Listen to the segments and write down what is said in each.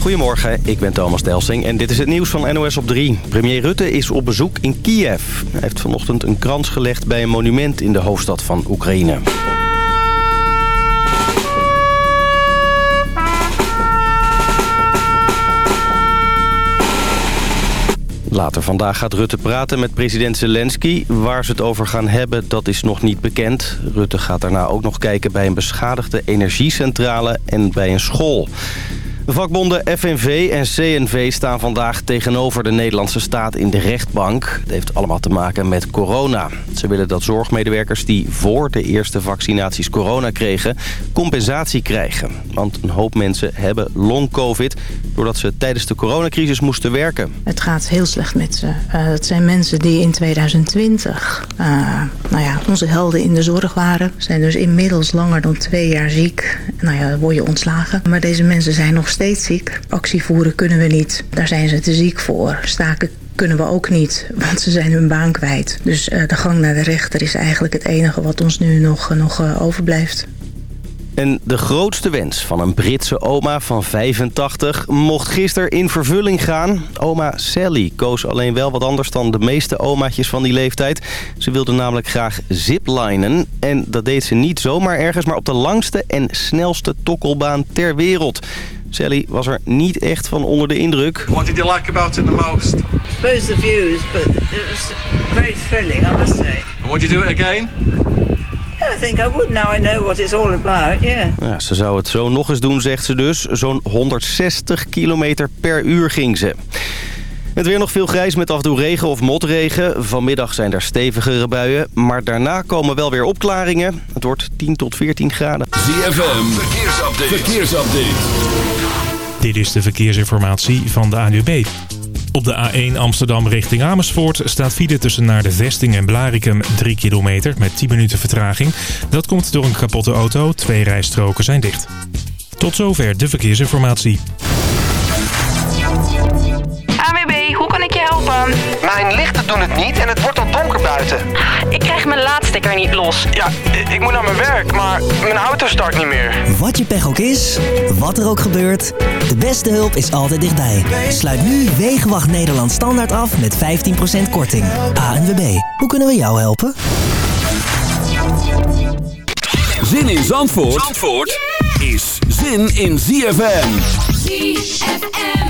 Goedemorgen, ik ben Thomas Delsing en dit is het nieuws van NOS op 3. Premier Rutte is op bezoek in Kiev. Hij heeft vanochtend een krans gelegd bij een monument in de hoofdstad van Oekraïne. Later vandaag gaat Rutte praten met president Zelensky. Waar ze het over gaan hebben, dat is nog niet bekend. Rutte gaat daarna ook nog kijken bij een beschadigde energiecentrale en bij een school. De vakbonden FNV en CNV staan vandaag tegenover de Nederlandse staat in de rechtbank. Het heeft allemaal te maken met corona. Ze willen dat zorgmedewerkers die voor de eerste vaccinaties corona kregen... compensatie krijgen. Want een hoop mensen hebben long-covid... doordat ze tijdens de coronacrisis moesten werken. Het gaat heel slecht met ze. Uh, het zijn mensen die in 2020 uh, nou ja, onze helden in de zorg waren. Zijn dus inmiddels langer dan twee jaar ziek. Nou ja, dan word je ontslagen. Maar deze mensen zijn nog steeds ziek. Actie voeren kunnen we niet. Daar zijn ze te ziek voor. Staken kunnen we ook niet, want ze zijn hun baan kwijt. Dus uh, de gang naar de rechter is eigenlijk het enige wat ons nu nog, nog uh, overblijft. En de grootste wens van een Britse oma van 85 mocht gisteren in vervulling gaan. Oma Sally koos alleen wel wat anders dan de meeste omaatjes van die leeftijd. Ze wilde namelijk graag ziplinen. En dat deed ze niet zomaar ergens, maar op de langste en snelste tokkelbaan ter wereld. Sally was er niet echt van onder de indruk. What did you like about it the most? I suppose the views, but it was very thrilling, I must say. And would you do it again? I think I would now I know what it's all about, yeah. Ja, ze zou het zo nog eens doen, zegt ze dus. Zo'n 160 kilometer per uur ging ze. Het weer nog veel grijs met af en toe regen of motregen. Vanmiddag zijn er stevigere buien, maar daarna komen wel weer opklaringen. Het wordt 10 tot 14 graden. ZFM, verkeersupdate. verkeersupdate. Dit is de verkeersinformatie van de ANUB. Op de A1 Amsterdam richting Amersfoort staat file tussen naar de Vesting en Blarikum 3 kilometer met 10 minuten vertraging. Dat komt door een kapotte auto, twee rijstroken zijn dicht. Tot zover de verkeersinformatie. Je helpen? Mijn lichten doen het niet en het wordt al donker buiten. Ik krijg mijn laadstekker niet los. Ja, ik moet naar mijn werk, maar mijn auto start niet meer. Wat je pech ook is, wat er ook gebeurt, de beste hulp is altijd dichtbij. Sluit nu Wegenwacht Nederland standaard af met 15% korting. ANWB, hoe kunnen we jou helpen? Zin in Zandvoort, Zandvoort is zin in ZFM. ZFM.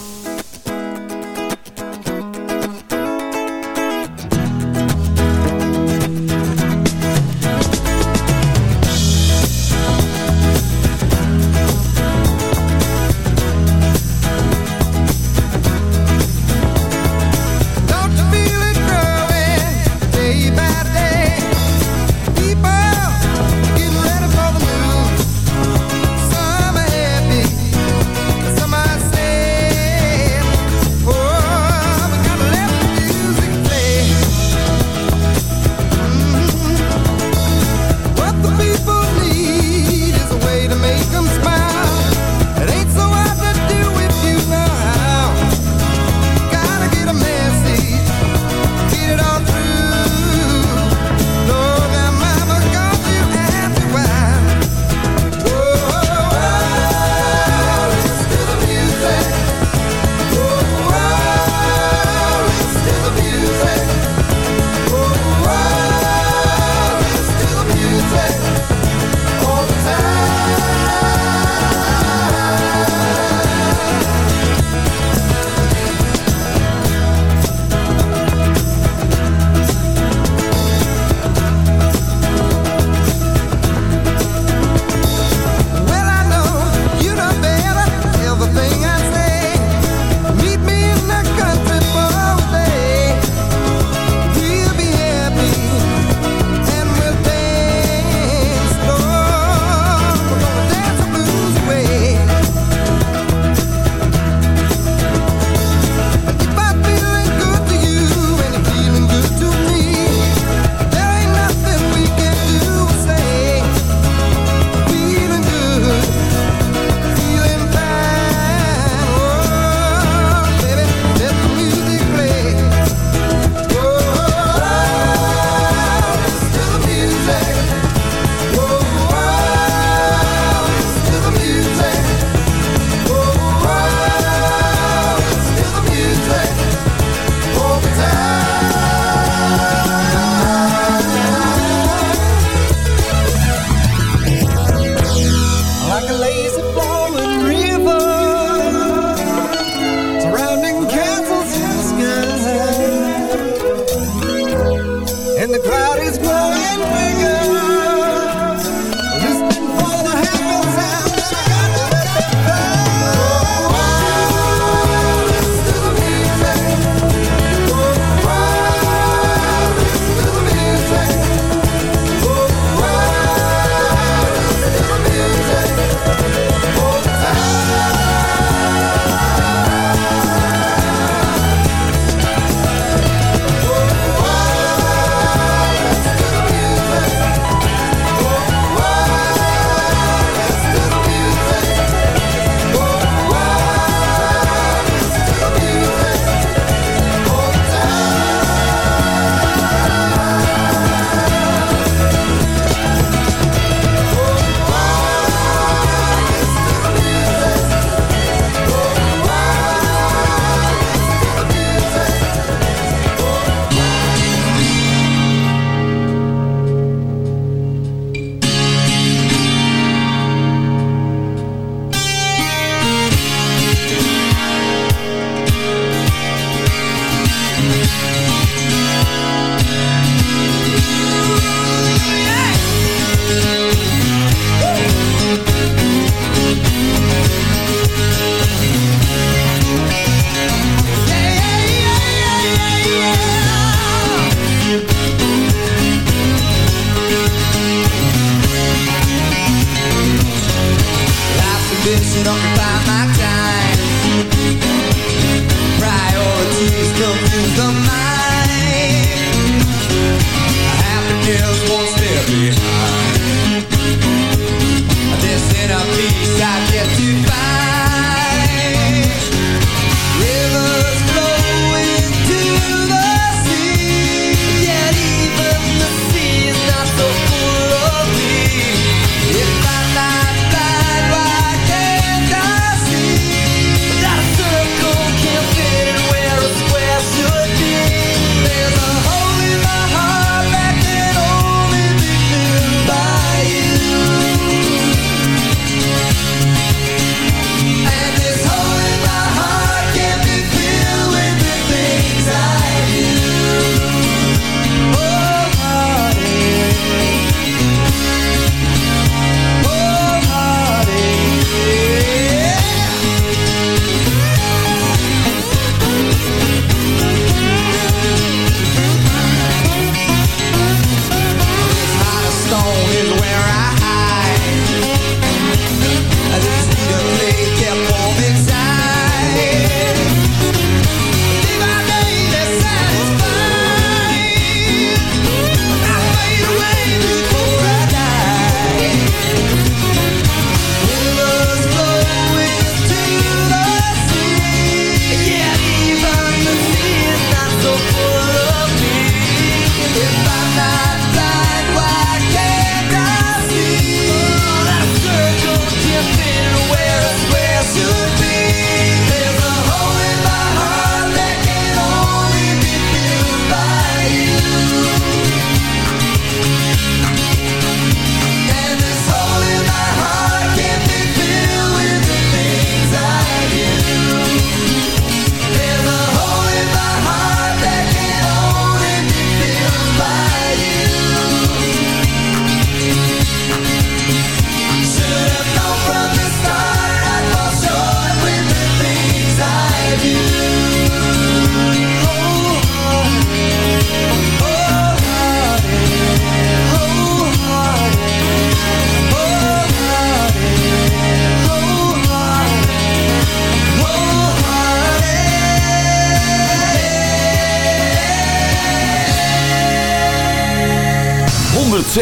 6.9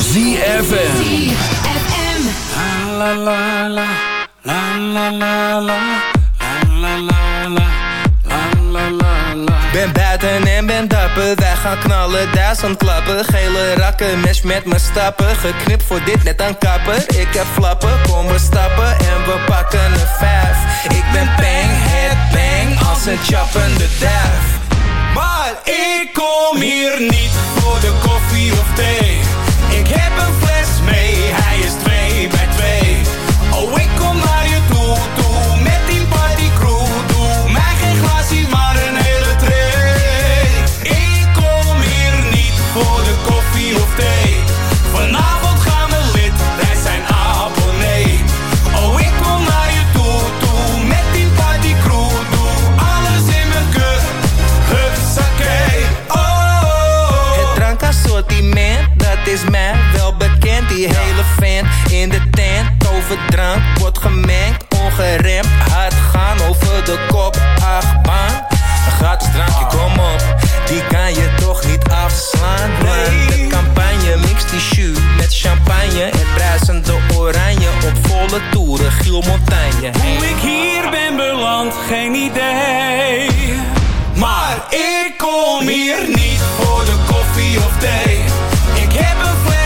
ZFM La la la la la la la la la la ben buiten en ben dapper Wij gaan knallen, daar duizend klappen. Gele rakken, mesh met mijn stappen Geknipt voor dit, net aan kapper Ik heb flappen, kom we stappen En we pakken een vijf. Ik ben bang, head bang Als een chappende duif. Maar ik kom hier niet voor de koffie of thee. Ik heb een fles mee, hij is twee. hele fan in de tent. Overdrank wordt gemengd, ongeremd. Hard gaan over de kop, achtbaan. Een het drankje, ah. kom op. Die kan je toch niet afslaan, Nee, De campagne mixt die jus met champagne. En bruisende oranje op volle toeren, Giel Montagne. Hoe ik hier ben beland, geen idee. Maar ik kom hier niet voor de koffie of thee. Ik heb een fles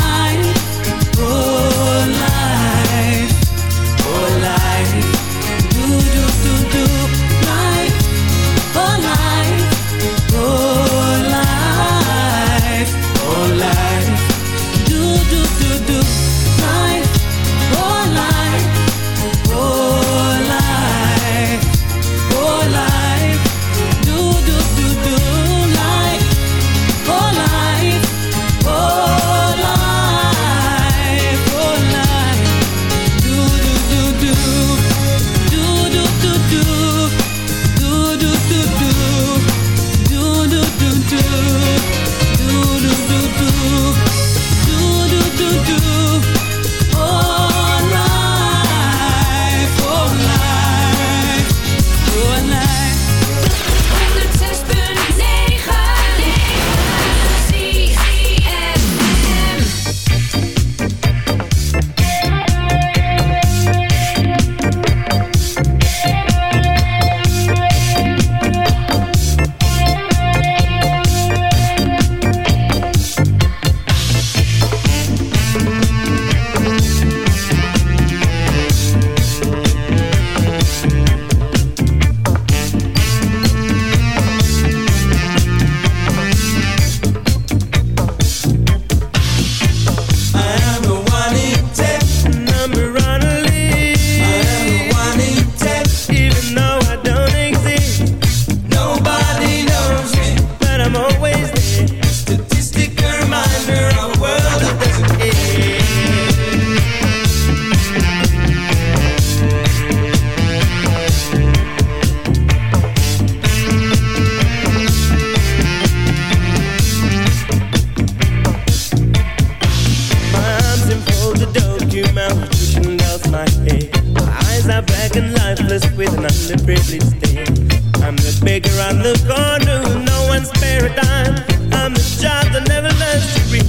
on the job that never learns to read.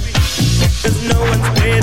Cause no one's paid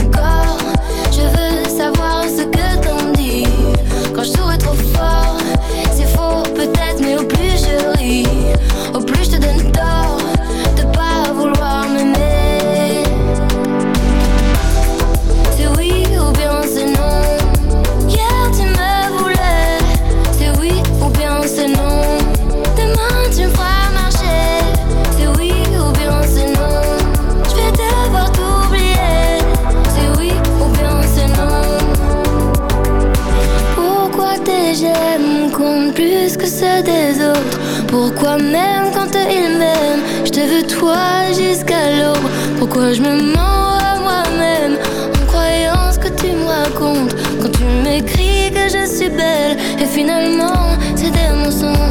de mon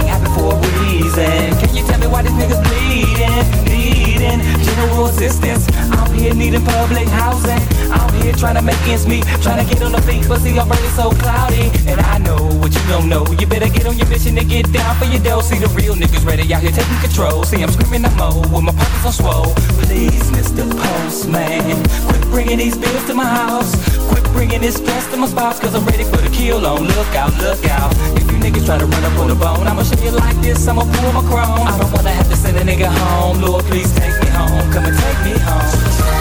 for a reason. Can you tell me why these niggas bleeding? Needing general assistance. I'm here needing public housing. I'm here trying to make ends meet. Trying to get on the feet. But see, I'm burning so cloudy. And I know what you don't know. You better get on your mission and get down for your dough. See the real niggas ready out here taking control. See, I'm screaming I'm with my pockets on swole. Please, Mr. Postman, quit bringing these bills to my house. Quit bringing this stress to my spouse. Cause I'm ready for the kill on. Look out, look out. If you niggas try to run up on the bone, I'ma show you like this. I'ma pull my chrome. I don't wanna have to send a nigga home. Lord, please take me home. Come and take me home.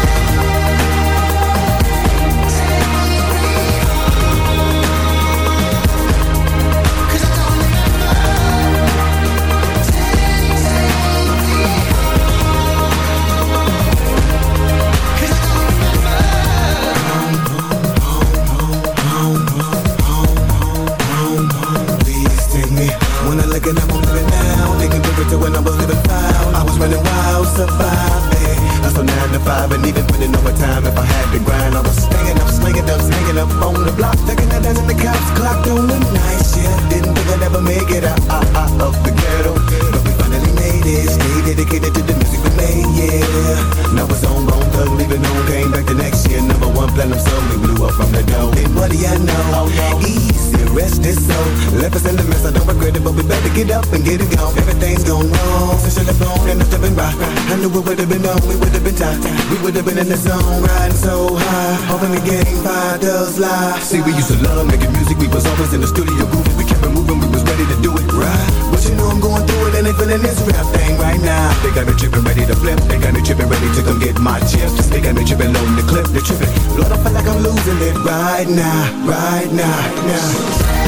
It gone. Everything's gone wrong. Since you're blown and it's been right. I knew it would have been on, we would have been tight. We would have been in the zone, riding so high. Hoping the game five does lie. See, we used to love making music, we was always in the studio grooving. We kept it moving, we was ready to do it right. But you know I'm going through it and they feeling this rap thing right now. They got me tripping, ready to flip. They got me tripping, ready to come get my chips. They got me tripping, loading the clip. They tripping. Lord, I feel like I'm losing it right now, right now, now.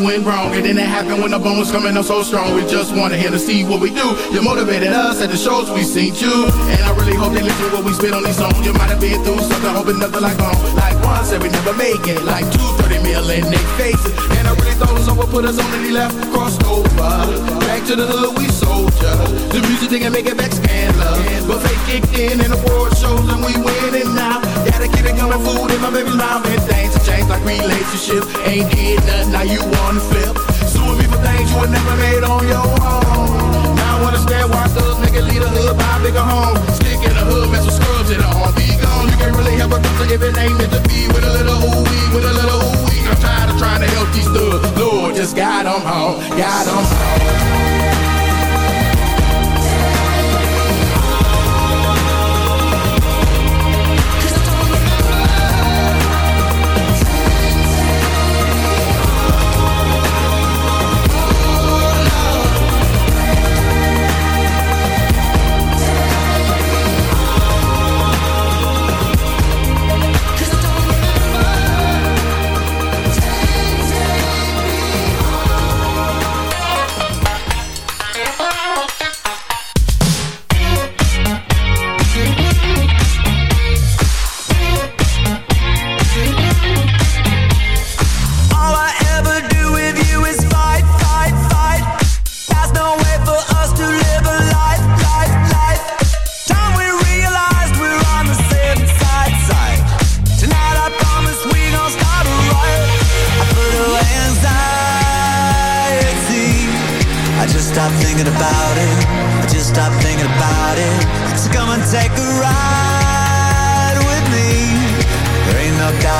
Went wrong. And then it happened when the bone was coming up so strong. We just wanted him to see what we do. You motivated us at the shows we seen you. And I really hope they listen to what we spit on these songs. You might have been through something, hoping nothing like home. Like one said we never make it. Like two, 30 in they faces. And I really thought someone put us on and he left, crossed over. Back to the hood, we soldier. The music didn't make it back scandal. But fate kicked in and the world shows and we winning now. Gotta keep it coming, food in my baby's mouth. And things have changed like relationships. Ain't did nothing, now you wanna flip. Suing me for things you would never made on your own. Now I understand why thugs nigga lead a hood, buy a bigger home. Stick in the hood, mess with scrubs in the arm. Can't really help a cause if it ain't meant to be. With a little ooh wee, with a little ooh wee. I'm tired of trying to help these thugs. Lord, just guide them home, guide them home.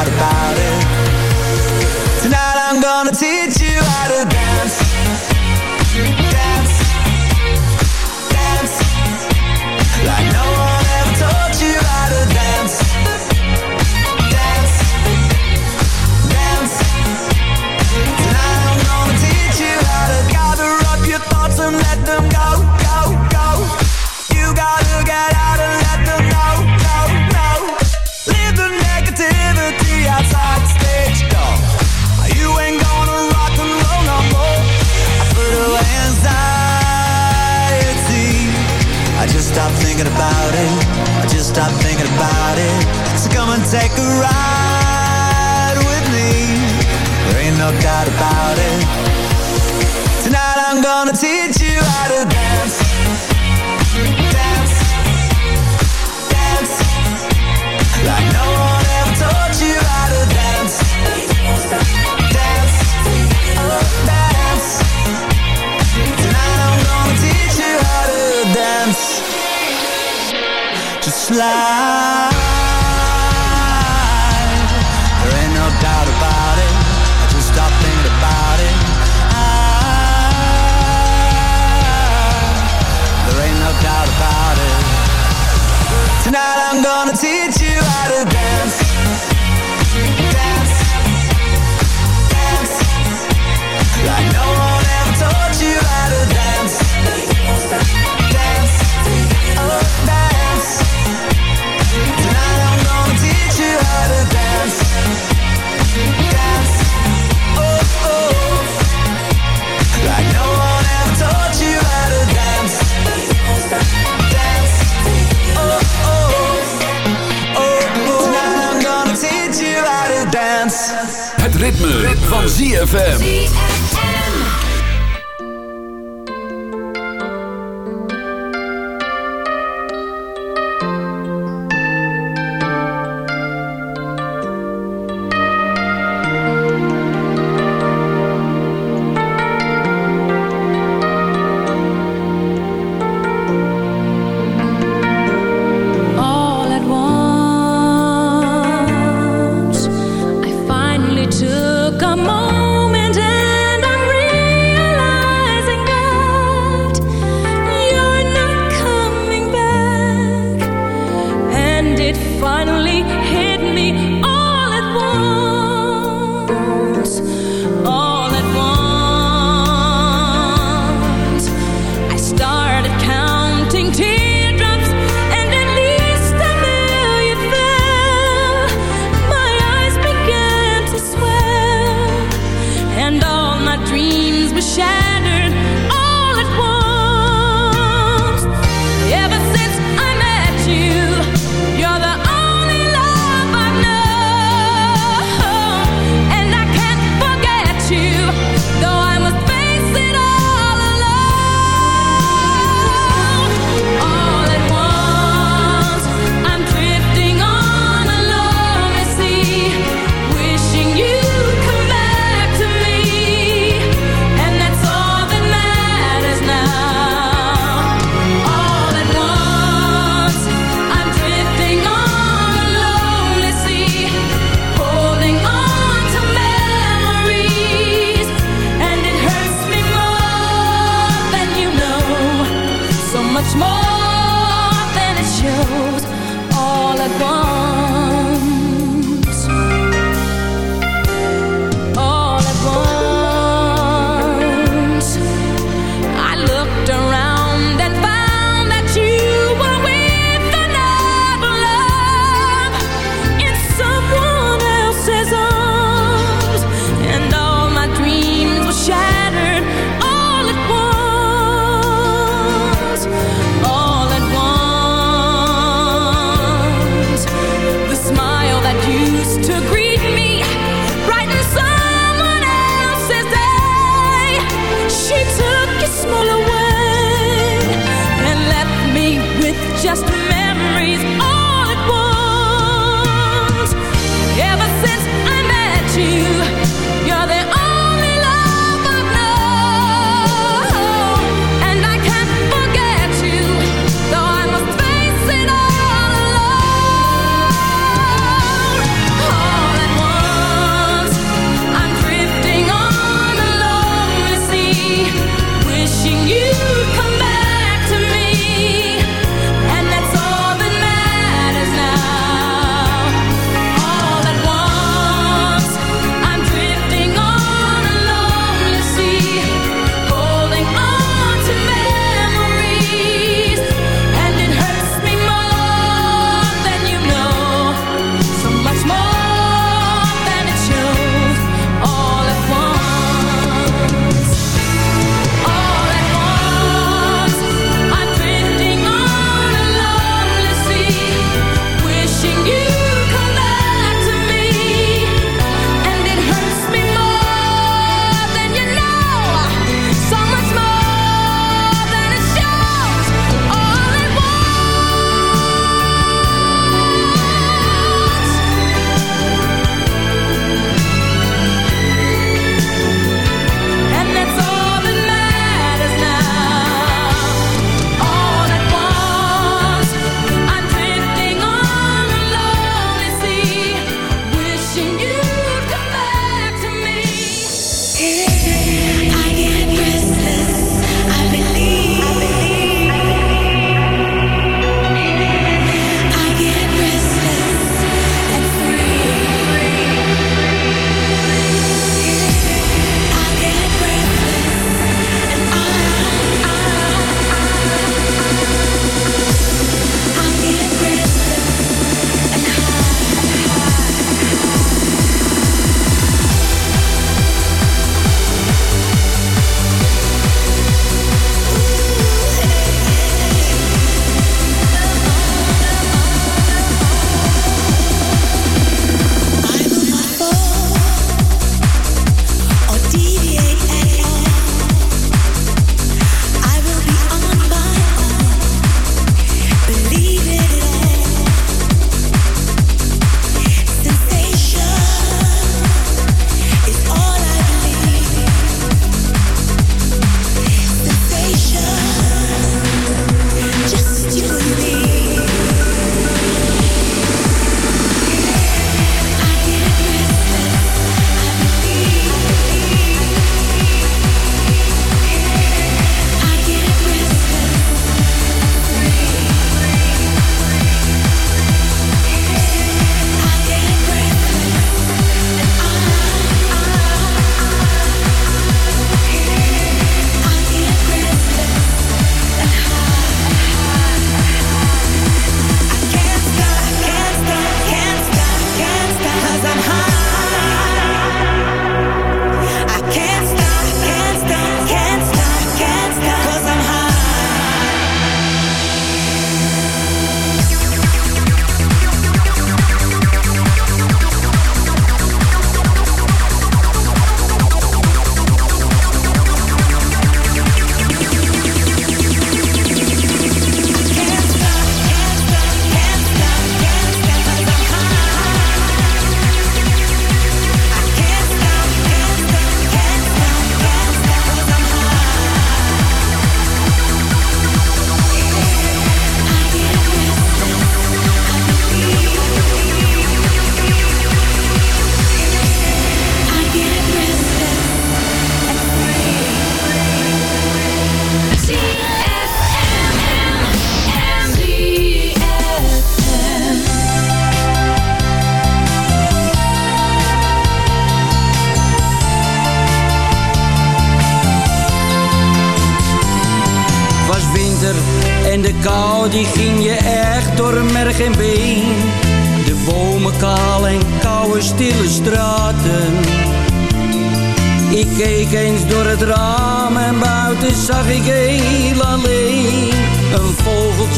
about it. Tonight I'm gonna teach you how to dance. stop thinking about it. I just stop thinking about it. So come and take a ride with me. There ain't no doubt about it. Tonight I'm gonna teach slide. ritme, van ZFM.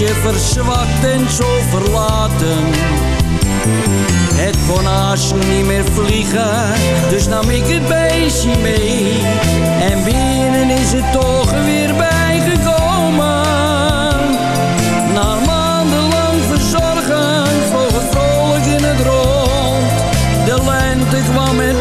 Vogeltje verzwakt en zo verlaten. Het kon niet meer vliegen, dus nam ik het beestje mee. En binnen is het toch weer bijgekomen. Na maandenlang verzorgen vloog het vrolijk in het rond. De lente kwam met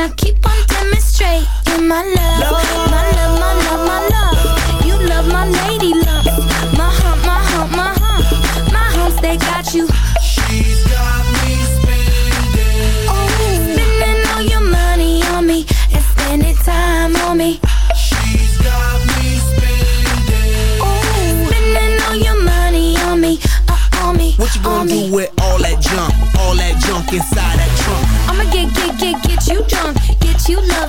I keep on demonstrating my love. My love, my love, my love. You love my lady love. My hump, my hump, my hump. My humps, they got you. She's got me spending. Oh, spending all your money on me and spending time on me. She's got me spending. Oh, spending all your money on me, uh, on me. What you gonna do with all that junk? All that junk inside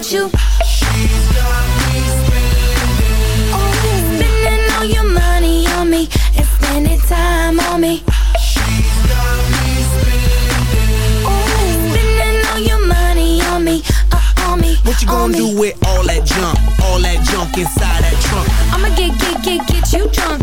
loving got you. Oh, spending all your money on me and spending time on me. Oh, spending all your money on me, uh, on me. What you gonna me. do with all that junk? All that junk inside that trunk? I'ma get, get, get, get you drunk,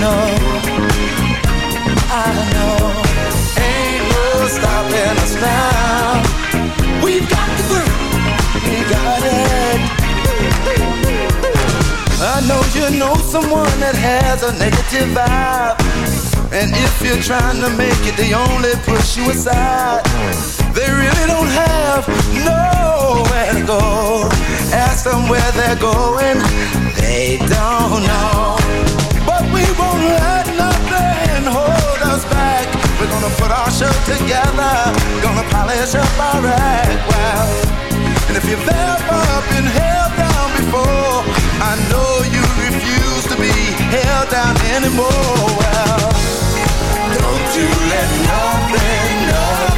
know. I know. Ain't no stopping us now. We've got the groove. We got it. I know you know someone that has a negative vibe. And if you're trying to make it, they only push you aside. They really don't have nowhere to go. Ask them where they're going, they don't know won't let nothing hold us back. We're gonna put our show together, gonna polish up our act well. And if you've ever been held down before, I know you refuse to be held down anymore. Well, don't you let nothing, nothing